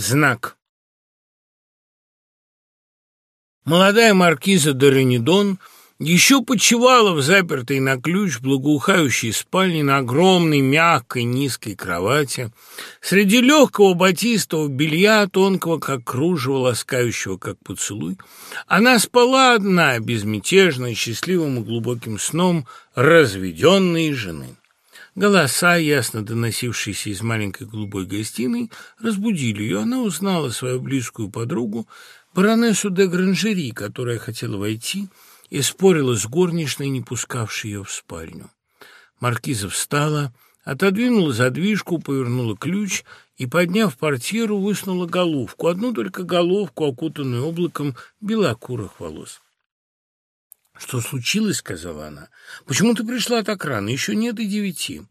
Знак. Молодая маркиза де Ренедон еще почивала в запертой на ключ благоухающей спальне на огромной, мягкой, низкой кровати. Среди легкого батистового белья, тонкого, как кружево, ласкающего, как поцелуй, она спала одна, безмятежно, счастливым и глубоким сном разведенной жены. Голоса, ясно доносившиеся из маленькой голубой гостиной, разбудили ее. Она узнала свою близкую подругу, баронессу де Гранжери, которая хотела войти, и спорила с горничной, не пускавшей ее в спальню. Маркиза встала, отодвинула задвижку, повернула ключ и, подняв портьеру, высунула головку, одну только головку, окутанную облаком белокурых волос. «Что случилось?» — сказала она. «Почему ты пришла так рано? Еще нет и девяти».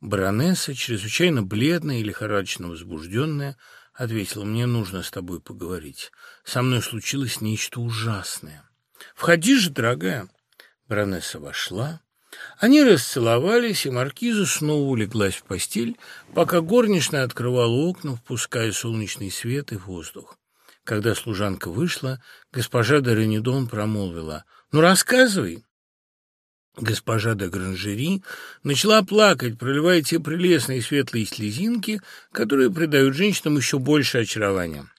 Баронесса, чрезвычайно бледная и лихорадочно возбужденная, ответила, «Мне нужно с тобой поговорить. Со мной случилось нечто ужасное». «Входи же, дорогая». Баронесса вошла. Они расцеловались, и маркиза снова улеглась в постель, пока горничная открывала окна, впуская солнечный свет и воздух. Когда служанка вышла, госпожа Доренидон промолвила «Ну, рассказывай». Госпожа де Гранжери начала плакать, проливая те прелестные светлые слезинки, которые придают женщинам еще больше очарования.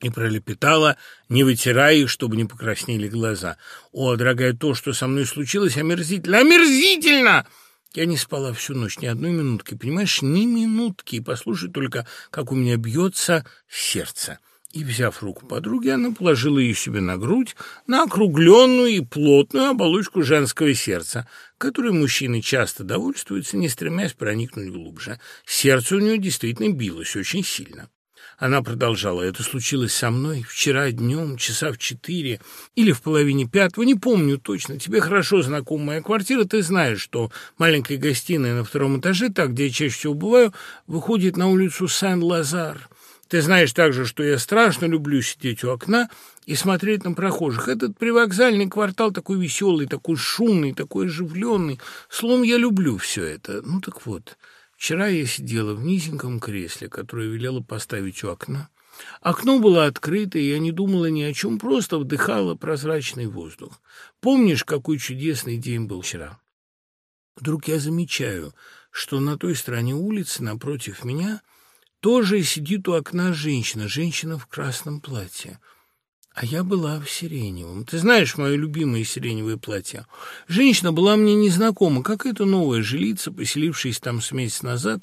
И пролепетала, не вытирая их, чтобы не покраснели глаза. «О, дорогая, то, что со мной случилось, омерзительно! Омерзительно!» Я не спала всю ночь ни одной минутки, понимаешь, ни минутки. И послушай только, как у меня бьется сердце. И, взяв руку подруги, она положила ее себе на грудь, на округленную и плотную оболочку женского сердца, которой мужчины часто довольствуются, не стремясь проникнуть глубже. Сердце у нее действительно билось очень сильно. Она продолжала. «Это случилось со мной вчера днем, часа в четыре или в половине пятого, не помню точно. Тебе хорошо знакома моя квартира, ты знаешь, что маленькая гостиная на втором этаже, так, где я чаще всего бываю, выходит на улицу Сен-Лазар». Ты знаешь также, что я страшно люблю сидеть у окна и смотреть на прохожих. Этот привокзальный квартал такой веселый, такой шумный, такой оживленный. Словом, я люблю все это. Ну так вот, вчера я сидела в низеньком кресле, которое велела поставить у окна. Окно было открыто, и я не думала ни о чем, просто вдыхала прозрачный воздух. Помнишь, какой чудесный день был вчера? Вдруг я замечаю, что на той стороне улицы напротив меня – тоже сидит у окна женщина, женщина в красном платье. А я была в сиреневом. Ты знаешь мое любимое сиреневое платье? Женщина была мне незнакома, как эта новая жилица, поселившаяся там с месяц назад.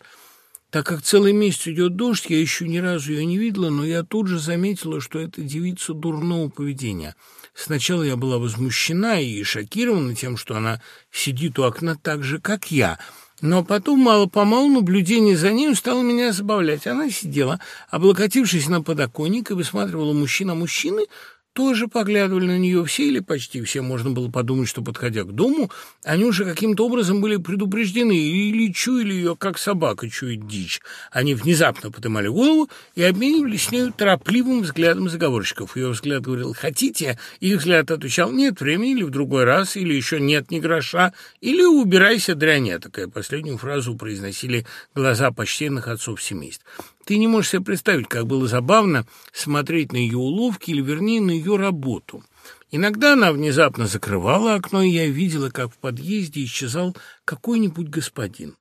Так как целый месяц идет дождь, я еще ни разу ее не видела, но я тут же заметила, что это девица дурного поведения. Сначала я была возмущена и шокирована тем, что она сидит у окна так же, как я — но потом, мало-помалу, наблюдение за ним стало меня забавлять. Она сидела, облокотившись на подоконник, и высматривала мужчин, а мужчины тоже поглядывали на нее все или почти все. Можно было подумать, что, подходя к дому, они уже каким-то образом были предупреждены или чуяли ее, как собака чует дичь. Они внезапно поднимали голову и обменивались с нею торопливым взглядом заговорщиков. Ее взгляд говорил «хотите?», их взгляд отвечал «нет времени» или «в другой раз», или еще «нет ни гроша», или «убирайся, дряня». Такая последнюю фразу произносили глаза почтенных отцов семейств. Ты не можешь себе представить, как было забавно смотреть на ее уловки, или, вернее, на ее работу. Иногда она внезапно закрывала окно, и я видела, как в подъезде исчезал какой-нибудь господин.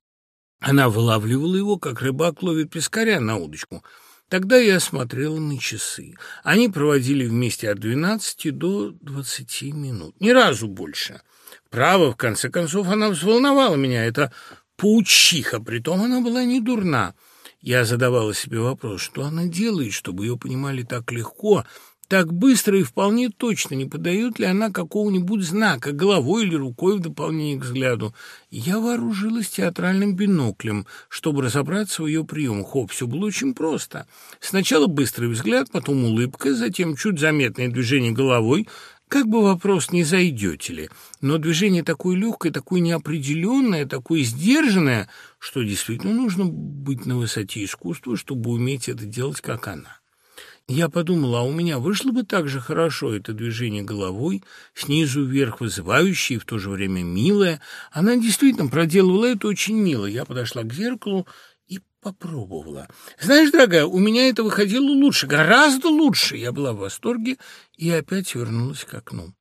Она вылавливала его, как рыбак ловит пескаря на удочку. Тогда я смотрела на часы. Они проводили вместе от двенадцати до двадцати минут. Ни разу больше. Право, в конце концов, она взволновала меня. Это паучиха, притом она была не дурна. Я задавала себе вопрос, что она делает, чтобы ее понимали так легко, так быстро и вполне точно, не подает ли она какого-нибудь знака, головой или рукой в дополнение к взгляду. Я вооружилась театральным биноклем, чтобы разобраться в ее приемах. Хоп, все было очень просто. Сначала быстрый взгляд, потом улыбка, затем чуть заметное движение головой, как бы вопрос, не зайдете ли, но движение такое легкое, такое неопределенное, такое сдержанное, что действительно нужно быть на высоте искусства, чтобы уметь это делать, как она. Я подумала, а у меня вышло бы так же хорошо это движение головой, снизу вверх вызывающее и в то же время милое. Она действительно проделывала это очень мило. Я подошла к зеркалу попробовала. Знаешь, дорогая, у меня это выходило лучше, гораздо лучше. Я была в восторге и опять вернулась к окну.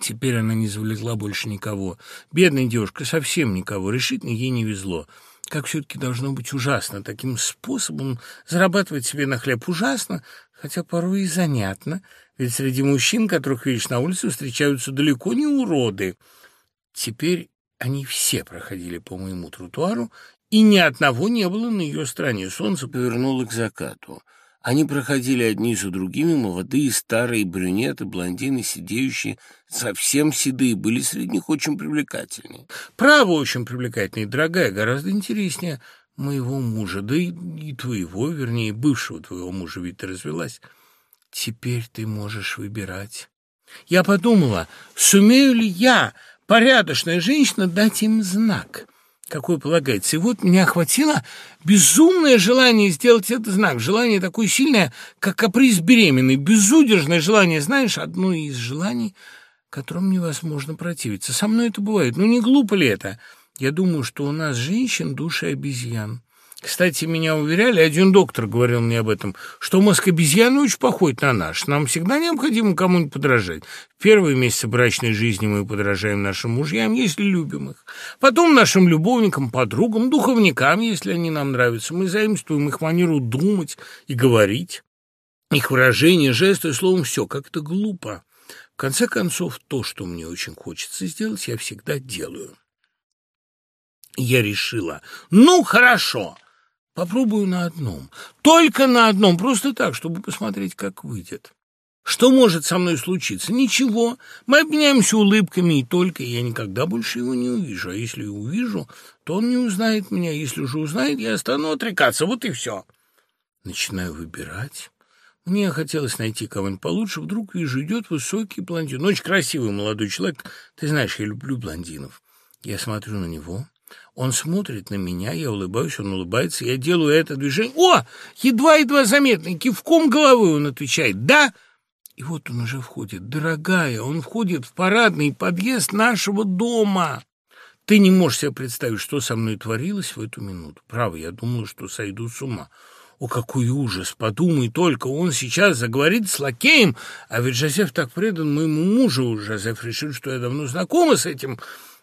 Теперь она не завлекла больше никого. Бедная девушка, совсем никого. Решительно ей не везло. Как все-таки должно быть ужасно. Таким способом зарабатывать себе на хлеб ужасно, хотя порой и занятно. Ведь среди мужчин, которых видишь на улице, встречаются далеко не уроды. Теперь они все проходили по моему тротуару, и ни одного не было на ее стороне. Солнце повернуло к закату. Они проходили одни за другими, молодые, старые, брюнеты, блондины, сидеющие, совсем седые, были среди них очень привлекательные. Право очень привлекательные, дорогая, гораздо интереснее моего мужа, да и, и твоего, вернее, бывшего твоего мужа, ведь ты развелась. Теперь ты можешь выбирать. Я подумала, сумею ли я, порядочная женщина, дать им знак — какой полагается. И вот меня охватило безумное желание сделать этот знак. Желание такое сильное, как каприз беременной. Безудержное желание. Знаешь, одно из желаний, которым невозможно противиться. Со мной это бывает. Ну, не глупо ли это? Я думаю, что у нас, женщин, души обезьян. Кстати, меня уверяли, один доктор говорил мне об этом, что мозг обезьяны очень похож на наш. Нам всегда необходимо кому-нибудь подражать. В первые месяцы брачной жизни мы подражаем нашим мужьям, если любим их. Потом нашим любовникам, подругам, духовникам, если они нам нравятся. Мы заимствуем их манеру думать и говорить. Их выражения, жесты, словом, все как-то глупо. В конце концов, то, что мне очень хочется сделать, я всегда делаю. Я решила, ну, хорошо, Попробую на одном. Только на одном, просто так, чтобы посмотреть, как выйдет. Что может со мной случиться? Ничего. Мы обменяемся улыбками, и только я никогда больше его не увижу. А если увижу, то он не узнает меня. Если уже узнает, я стану отрекаться. Вот и все. Начинаю выбирать. Мне хотелось найти кого-нибудь получше. Вдруг вижу, идет высокий блондин. Очень красивый молодой человек. Ты знаешь, я люблю блондинов. Я смотрю на него. Он смотрит на меня, я улыбаюсь, он улыбается, я делаю это движение. О, едва-едва заметно, кивком головы он отвечает «да». И вот он уже входит. Дорогая, он входит в парадный подъезд нашего дома. Ты не можешь себе представить, что со мной творилось в эту минуту. Право, я думала, что сойду с ума. О, какой ужас! Подумай только, он сейчас заговорит с лакеем, а ведь Жозеф так предан моему мужу. Жозеф решил, что я давно знакома с этим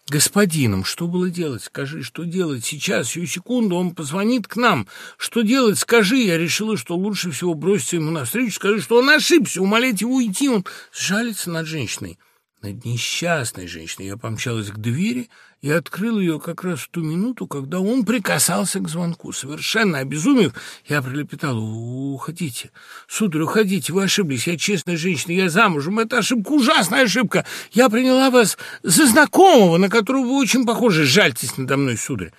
господином. Что было делать? Скажи, что делать? Сейчас, сию секунду, он позвонит к нам. Что делать? Скажи. Я решила, что лучше всего броситься ему навстречу. Скажи, что он ошибся, умолять его уйти. Он жалится над женщиной. Над несчастной женщиной. Я помчалась к двери и открыл ее как раз в ту минуту, когда он прикасался к звонку. Совершенно обезумев, я пролепетал, уходите, сударь, уходите, вы ошиблись, я честная женщина, я замужем, это ошибка, ужасная ошибка. Я приняла вас за знакомого, на которого вы очень похожи, жальтесь надо мной, сударь.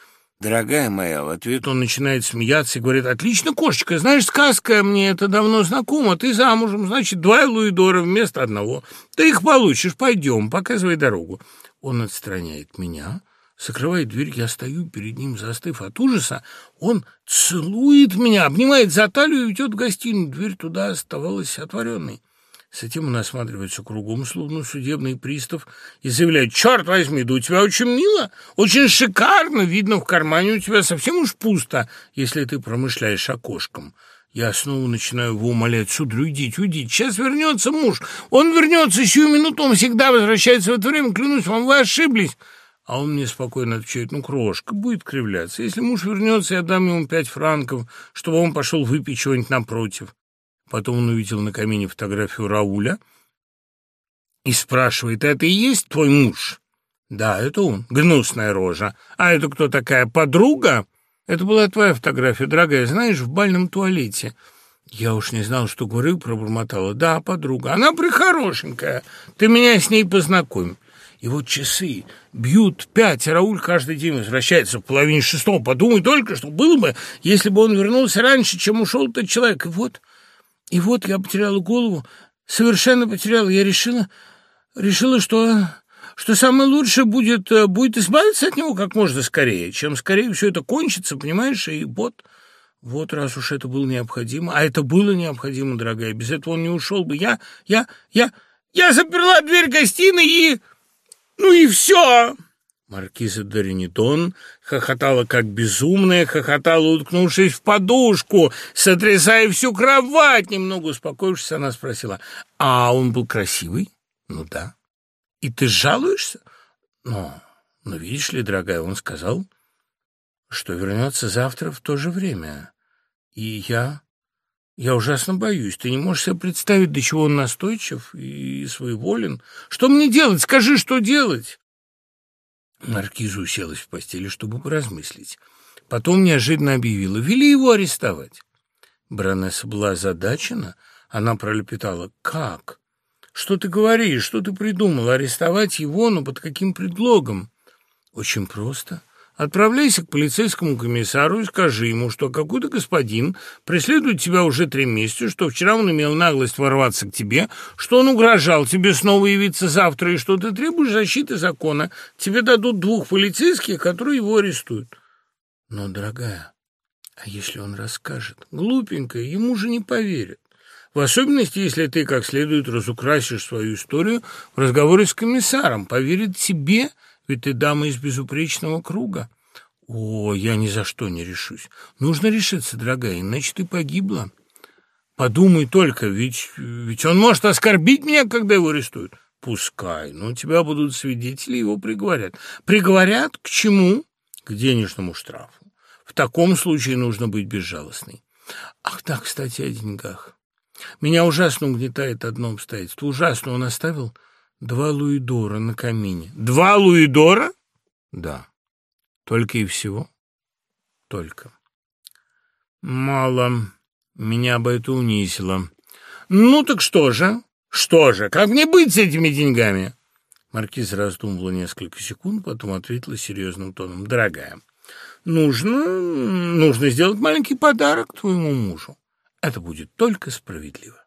«Дорогая моя», — в ответ он начинает смеяться и говорит, «Отлично, кошечка, знаешь, сказка мне это давно знакома, ты замужем, значит, два луидора вместо одного. Ты их получишь, пойдем, показывай дорогу». Он отстраняет меня, закрывает дверь, я стою перед ним, застыв от ужаса. Он целует меня, обнимает за талию и ведет в гостиную. Дверь туда оставалась отворенной. Затем он осматривается кругом, словно судебный пристав, и заявляет, «Черт возьми, да у тебя очень мило, очень шикарно, видно, в кармане у тебя совсем уж пусто, если ты промышляешь окошком». Я снова начинаю его умолять, сударь, уйдите, уйдите, сейчас вернется муж, он вернется сию минуту, он всегда возвращается в это время, клянусь вам, вы ошиблись. А он мне спокойно отвечает, ну, крошка, будет кривляться. Если муж вернется, я дам ему пять франков, чтобы он пошел выпить чего-нибудь напротив. Потом он увидел на камине фотографию Рауля и спрашивает, это и есть твой муж? Да, это он, гнусная рожа. А это кто такая, подруга? Это была твоя фотография, дорогая, знаешь, в бальном туалете. Я уж не знал, что говорю, пробормотала. Да, подруга, она прихорошенькая. Ты меня с ней познакомь. И вот часы бьют пять, а Рауль каждый день возвращается в половине шестого. Подумай только, что было бы, если бы он вернулся раньше, чем ушел этот человек. И вот, и вот я потеряла голову, совершенно потеряла. Я решила, решила, что что самое лучшее будет, э, будет избавиться от него как можно скорее. Чем скорее все это кончится, понимаешь, и вот... Вот раз уж это было необходимо, а это было необходимо, дорогая, без этого он не ушел бы. Я, я, я, я заперла дверь гостиной и... Ну и все. Маркиза Доринитон хохотала как безумная, хохотала, уткнувшись в подушку, сотрясая всю кровать. Немного успокоившись, она спросила, «А он был красивый?» «Ну да». «И ты жалуешься?» «Ну, ну, видишь ли, дорогая, он сказал, что вернется завтра в то же время. И я... Я ужасно боюсь. Ты не можешь себе представить, до чего он настойчив и своеволен. Что мне делать? Скажи, что делать?» Маркиза уселась в постели, чтобы поразмыслить. Потом неожиданно объявила, вели его арестовать. Баронесса была озадачена. Она пролепетала, «Как? Что ты говоришь? Что ты придумал? Арестовать его? Но под каким предлогом?» «Очень просто. Отправляйся к полицейскому комиссару и скажи ему, что какой-то господин преследует тебя уже три месяца, что вчера он имел наглость ворваться к тебе, что он угрожал тебе снова явиться завтра и что ты требуешь защиты закона. Тебе дадут двух полицейских, которые его арестуют. Но, дорогая, а если он расскажет? Глупенькая, ему же не поверят. В особенности, если ты как следует разукрасишь свою историю в разговоре с комиссаром. Поверит тебе – ведь ты дама из безупречного круга. О, я ни за что не решусь. Нужно решиться, дорогая, иначе ты погибла. Подумай только, ведь, ведь он может оскорбить меня, когда его арестуют. Пускай, но у тебя будут свидетели, его приговорят. Приговорят к чему? К денежному штрафу. В таком случае нужно быть безжалостной. Ах да, кстати, о деньгах. Меня ужасно угнетает одно обстоятельство. Ужасно он оставил Два луидора на камине. Два луидора? Да. Только и всего? Только. Мало. Меня бы это унизило. Ну так что же? Что же? Как мне быть с этими деньгами? Маркиз раздумывала несколько секунд, потом ответила серьезным тоном. Дорогая, нужно, нужно сделать маленький подарок твоему мужу. Это будет только справедливо.